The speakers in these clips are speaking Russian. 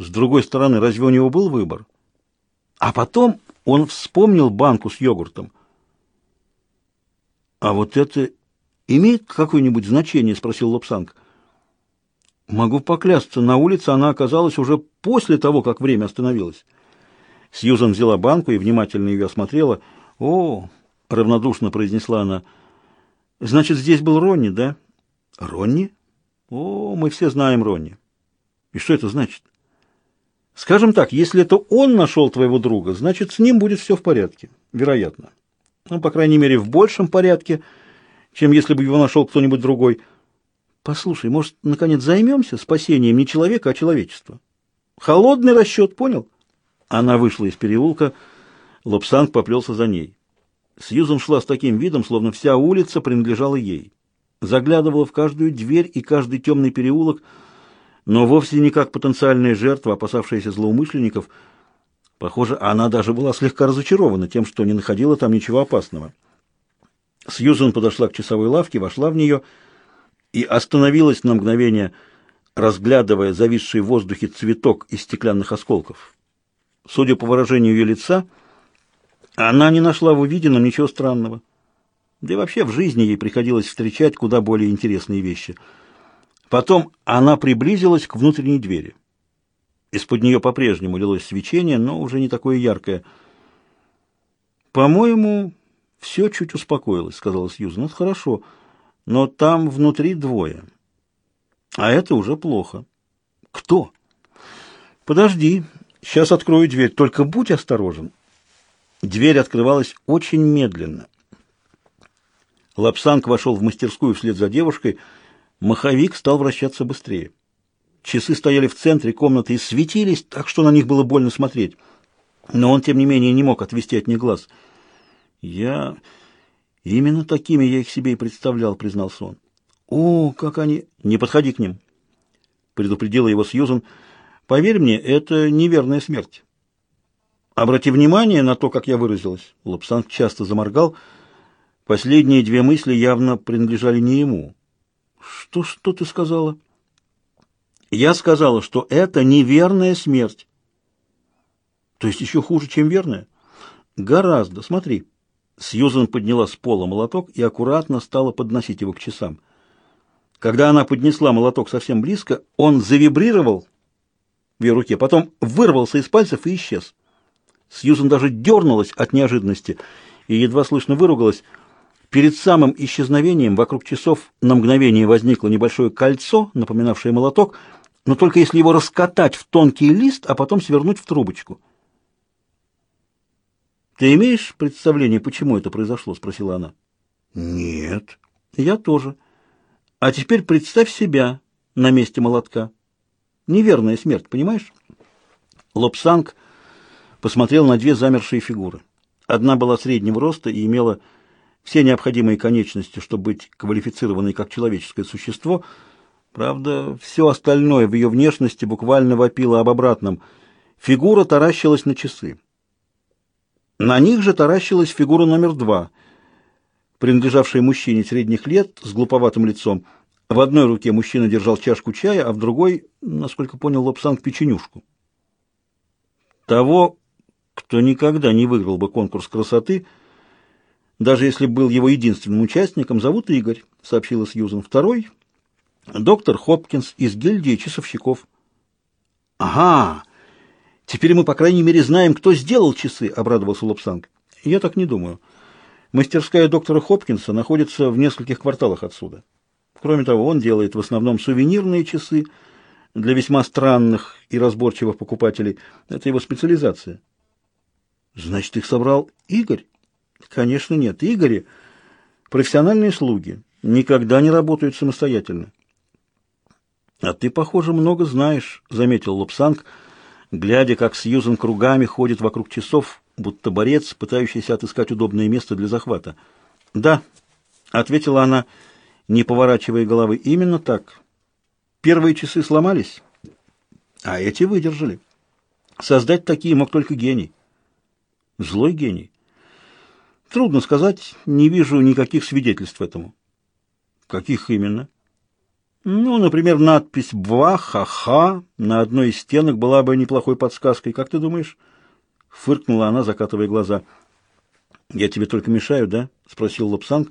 С другой стороны, разве у него был выбор? А потом он вспомнил банку с йогуртом. «А вот это имеет какое-нибудь значение?» — спросил Лобсанг. «Могу поклясться, на улице она оказалась уже после того, как время остановилось». Сьюзан взяла банку и внимательно ее осмотрела. «О!» — равнодушно произнесла она. «Значит, здесь был Ронни, да?» «Ронни? О, мы все знаем Ронни. И что это значит?» «Скажем так, если это он нашел твоего друга, значит, с ним будет все в порядке. Вероятно. Ну, по крайней мере, в большем порядке, чем если бы его нашел кто-нибудь другой. Послушай, может, наконец займемся спасением не человека, а человечества? Холодный расчет, понял?» Она вышла из переулка, Лобсанг поплелся за ней. Сьюзан шла с таким видом, словно вся улица принадлежала ей. Заглядывала в каждую дверь и каждый темный переулок, но вовсе не как потенциальная жертва, опасавшаяся злоумышленников. Похоже, она даже была слегка разочарована тем, что не находила там ничего опасного. Сьюзан подошла к часовой лавке, вошла в нее и остановилась на мгновение, разглядывая зависший в воздухе цветок из стеклянных осколков. Судя по выражению ее лица, она не нашла в увиденном ничего странного. Да и вообще в жизни ей приходилось встречать куда более интересные вещи. Потом она приблизилась к внутренней двери. Из-под нее по-прежнему лилось свечение, но уже не такое яркое. «По-моему, все чуть успокоилось», — сказала Сьюзан. «Это хорошо, но там внутри двое. А это уже плохо». «Кто?» «Подожди, Сейчас открою дверь, только будь осторожен. Дверь открывалась очень медленно. Лапсанг вошел в мастерскую вслед за девушкой. Маховик стал вращаться быстрее. Часы стояли в центре комнаты и светились, так что на них было больно смотреть. Но он, тем не менее, не мог отвести от них глаз. «Я... именно такими я их себе и представлял», — признался он. «О, как они...» «Не подходи к ним», — предупредила его Сьюзан, — Поверь мне, это неверная смерть. Обрати внимание на то, как я выразилась. Лапсанг часто заморгал. Последние две мысли явно принадлежали не ему. Что, что ты сказала? Я сказала, что это неверная смерть. То есть еще хуже, чем верная? Гораздо. Смотри. Сьюзан подняла с пола молоток и аккуратно стала подносить его к часам. Когда она поднесла молоток совсем близко, он завибрировал в ее руке, потом вырвался из пальцев и исчез. Сьюзен даже дернулась от неожиданности и едва слышно выругалась. Перед самым исчезновением вокруг часов на мгновение возникло небольшое кольцо, напоминавшее молоток, но только если его раскатать в тонкий лист, а потом свернуть в трубочку. «Ты имеешь представление, почему это произошло?» — спросила она. «Нет». «Я тоже. А теперь представь себя на месте молотка». Неверная смерть, понимаешь? Лобсанг посмотрел на две замершие фигуры. Одна была среднего роста и имела все необходимые конечности, чтобы быть квалифицированной как человеческое существо. Правда, все остальное в ее внешности буквально вопило об обратном. Фигура таращилась на часы. На них же таращилась фигура номер два, принадлежавшая мужчине средних лет с глуповатым лицом, в одной руке мужчина держал чашку чая, а в другой, насколько понял Лобсанг, печенюшку. Того, кто никогда не выиграл бы конкурс красоты, даже если был его единственным участником, зовут Игорь, сообщила Сьюзен. Второй — доктор Хопкинс из гильдии часовщиков. «Ага! Теперь мы, по крайней мере, знаем, кто сделал часы», — обрадовался Лобсанг. «Я так не думаю. Мастерская доктора Хопкинса находится в нескольких кварталах отсюда». Кроме того, он делает в основном сувенирные часы для весьма странных и разборчивых покупателей. Это его специализация. Значит, их собрал Игорь? Конечно, нет. Игори — профессиональные слуги, никогда не работают самостоятельно. А ты, похоже, много знаешь, — заметил Лобсанг, глядя, как Сьюзен кругами ходит вокруг часов, будто борец, пытающийся отыскать удобное место для захвата. Да, — ответила она, — не поворачивая головы. Именно так. Первые часы сломались, а эти выдержали. Создать такие мог только гений. Злой гений. Трудно сказать, не вижу никаких свидетельств этому. Каких именно? Ну, например, надпись «Бва-ха-ха» на одной из стенок была бы неплохой подсказкой. Как ты думаешь? Фыркнула она, закатывая глаза. «Я тебе только мешаю, да?» — спросил Лапсанг.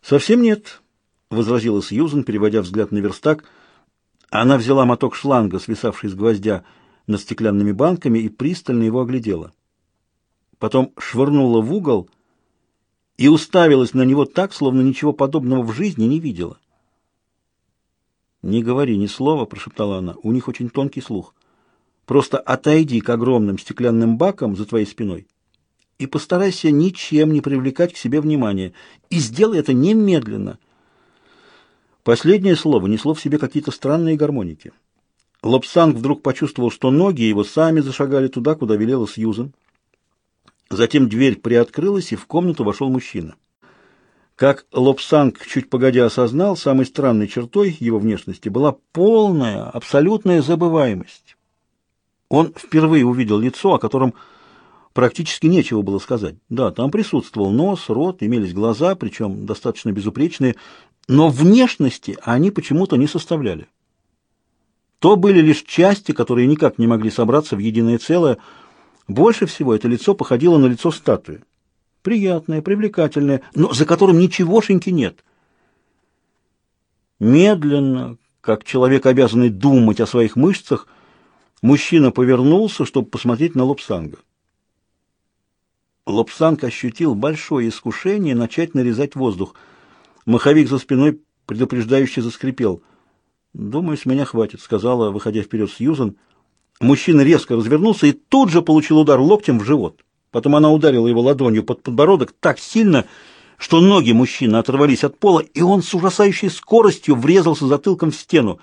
«Совсем нет», — возразила Сьюзен, переводя взгляд на верстак. Она взяла моток шланга, свисавший с гвоздя над стеклянными банками, и пристально его оглядела. Потом швырнула в угол и уставилась на него так, словно ничего подобного в жизни не видела. «Не говори ни слова», — прошептала она, — «у них очень тонкий слух. Просто отойди к огромным стеклянным бакам за твоей спиной и постарайся ничем не привлекать к себе внимания. И сделай это немедленно». Последнее слово несло в себе какие-то странные гармоники. Лобсанг вдруг почувствовал, что ноги его сами зашагали туда, куда велела Сьюзен. Затем дверь приоткрылась, и в комнату вошел мужчина. Как Лобсанг чуть погодя осознал, самой странной чертой его внешности была полная, абсолютная забываемость. Он впервые увидел лицо, о котором практически нечего было сказать. Да, там присутствовал нос, рот, имелись глаза, причем достаточно безупречные, но внешности они почему-то не составляли. То были лишь части, которые никак не могли собраться в единое целое. Больше всего это лицо походило на лицо статуи приятное, привлекательное, но за которым ничегошеньки нет. Медленно, как человек, обязанный думать о своих мышцах, мужчина повернулся, чтобы посмотреть на Лобсанга. Лобсанг ощутил большое искушение начать нарезать воздух. Маховик за спиной предупреждающе заскрипел. «Думаю, с меня хватит», — сказала, выходя вперед Сьюзан. Мужчина резко развернулся и тут же получил удар локтем в живот. Потом она ударила его ладонью под подбородок так сильно, что ноги мужчины оторвались от пола, и он с ужасающей скоростью врезался затылком в стену.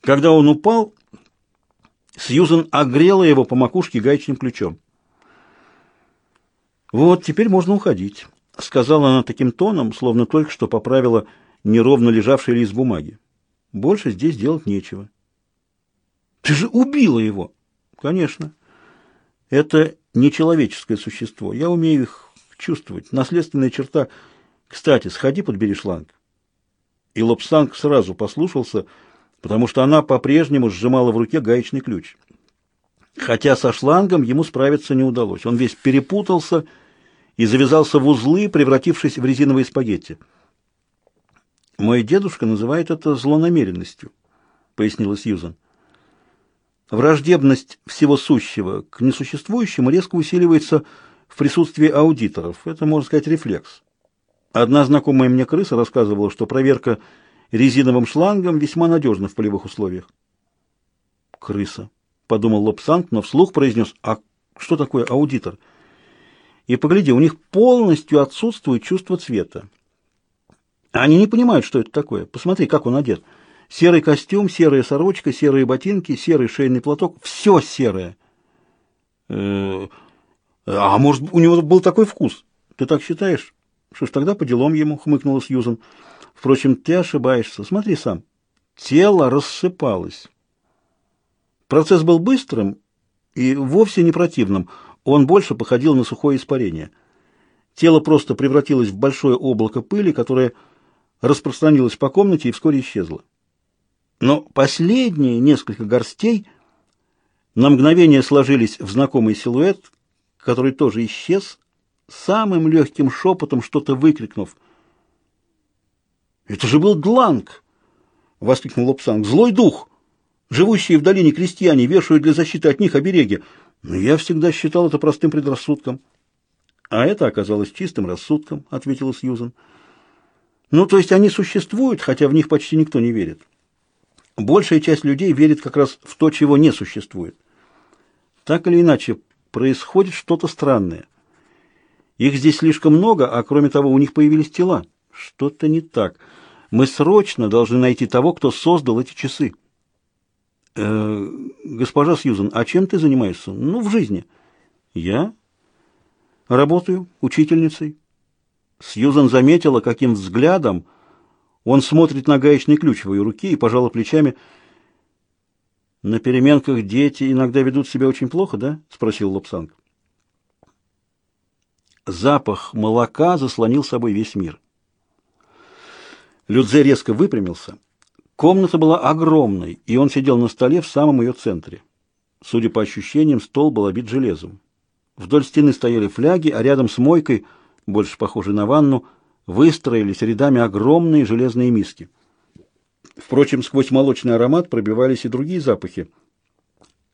Когда он упал, Сьюзен огрела его по макушке гаечным ключом. «Вот, теперь можно уходить», — сказала она таким тоном, словно только что поправила неровно лежавший лист бумаги. «Больше здесь делать нечего». «Ты же убила его!» «Конечно. Это нечеловеческое существо. Я умею их чувствовать. Наследственная черта. Кстати, сходи, подбери шланг. И Лобстанг сразу послушался, потому что она по-прежнему сжимала в руке гаечный ключ. Хотя со шлангом ему справиться не удалось. Он весь перепутался и завязался в узлы, превратившись в резиновые спагетти. «Мой дедушка называет это злонамеренностью», — пояснила Сьюзан. Враждебность всего сущего к несуществующему резко усиливается в присутствии аудиторов. Это, можно сказать, рефлекс. Одна знакомая мне крыса рассказывала, что проверка резиновым шлангом весьма надежна в полевых условиях. «Крыса», — подумал Лобсанг, но вслух произнес, «А что такое аудитор?» И погляди, у них полностью отсутствует чувство цвета. Они не понимают, что это такое. Посмотри, как он одет. Серый костюм, серая сорочка, серые ботинки, серый шейный платок. Все серое. Э, а может, у него был такой вкус? Ты так считаешь? Что ж, тогда по делам ему, хмыкнула Сьюзан. Впрочем, ты ошибаешься. Смотри сам. Тело рассыпалось. Процесс был быстрым и вовсе не противным. Он больше походил на сухое испарение. Тело просто превратилось в большое облако пыли, которое распространилось по комнате и вскоре исчезло. Но последние несколько горстей на мгновение сложились в знакомый силуэт, который тоже исчез, самым легким шепотом что-то выкрикнув. «Это же был Дланг!» — воскликнул Лобсанг. «Злой дух! Живущие в долине крестьяне вешают для защиты от них обереги. Но я всегда считал это простым предрассудком». «А это оказалось чистым рассудком», — ответила Сьюзен. «Ну, то есть они существуют, хотя в них почти никто не верит». Большая часть людей верит как раз в то, чего не существует. Так или иначе, происходит что-то странное. Их здесь слишком много, а кроме того, у них появились тела. Что-то не так. Мы срочно должны найти того, кто создал эти часы. Э, госпожа Сьюзен, а чем ты занимаешься? Ну, в жизни. Я работаю учительницей. Сьюзен заметила, каким взглядом он смотрит на гаечный ключ в ее руке и пожала плечами. «На переменках дети иногда ведут себя очень плохо, да?» — спросил Лобсанг. Запах молока заслонил собой весь мир. Людзе резко выпрямился Комната была огромной, и он сидел на столе в самом ее центре. Судя по ощущениям, стол был обит железом. Вдоль стены стояли фляги, а рядом с мойкой, больше похожей на ванну, выстроились рядами огромные железные миски. Впрочем, сквозь молочный аромат пробивались и другие запахи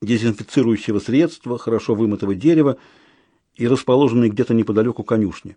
дезинфицирующего средства, хорошо вымытого дерева и расположенной где-то неподалеку конюшни.